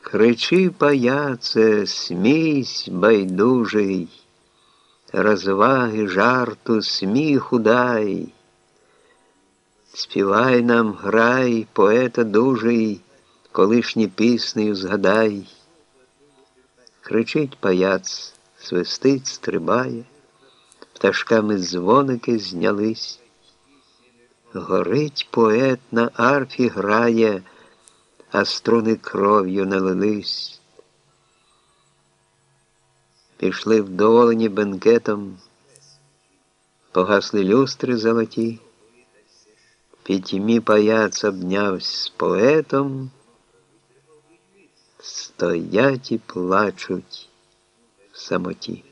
Кричи, паяце, смійсь, байдужий, розваги, жарту, сміху дай. Співай нам, грай, поета дужий, колишні піснею згадай. Кричить паяц, свистить, стрибає, пташками дзвоники знялись. Горить поет на арфі грає, а струни кров'ю налились. Пішли вдоволені бенкетом, погасли люстри золоті, пітьмі паяц обнявсь з поетом, стоять і плачуть в самоті.